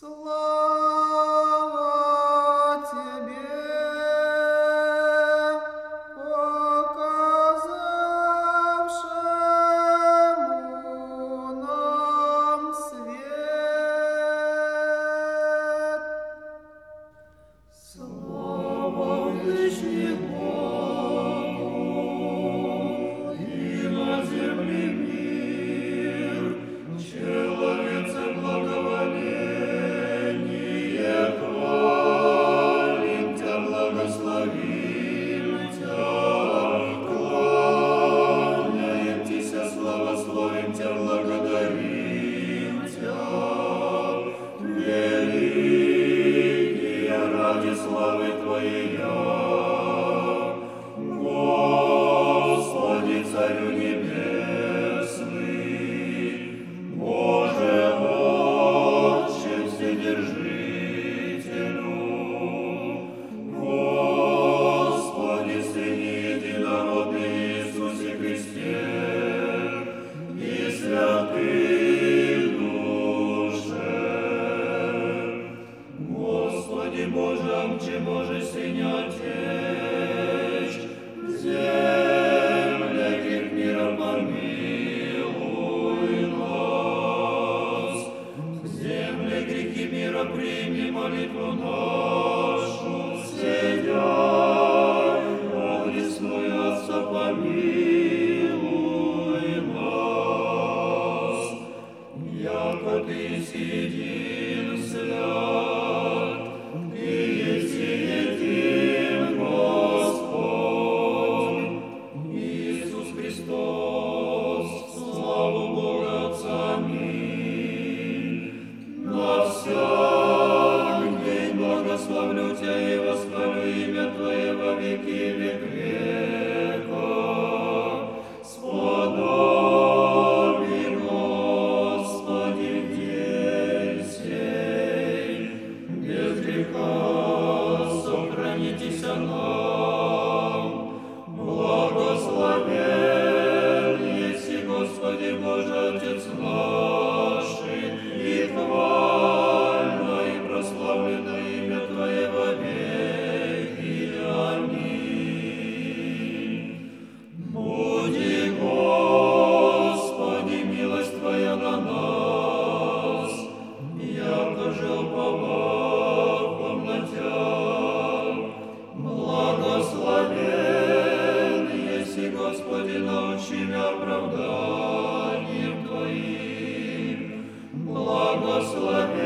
Slow. Ojcze Boże, Synie, и восхвалю имя Твое во веки веков. Господи, научи меня оправданием Твоим. Благословен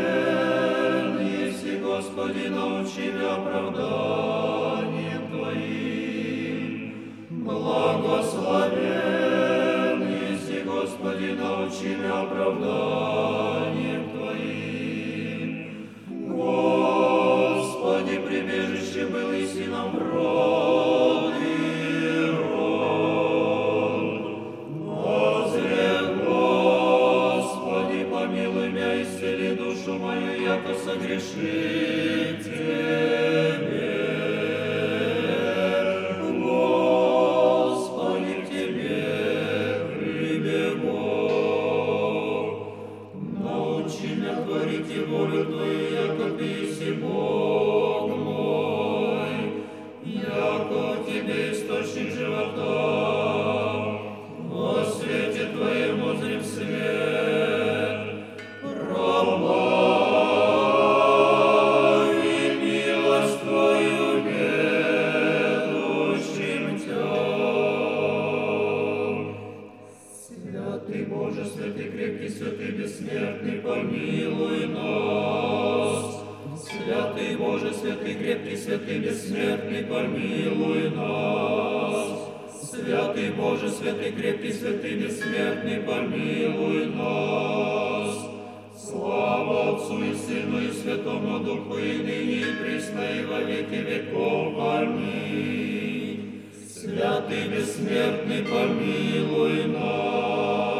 если Господи, научи меня оправданием Твоим. Благословен если Господи, научи меня оправданием Твоим. Господи, прибежище был и сыном род. я, то. помилуй нас. Святый Боже, святый крепкий, святый бессмертный, помилуй нас. Святый Боже, святый крепкий, святый бессмертный, помилуй нас. Слава Отцу и Сыну и Святому Духу, и ныне, и присно, и во веки веков. Аминь. Святый бессмертный, помилуй нас.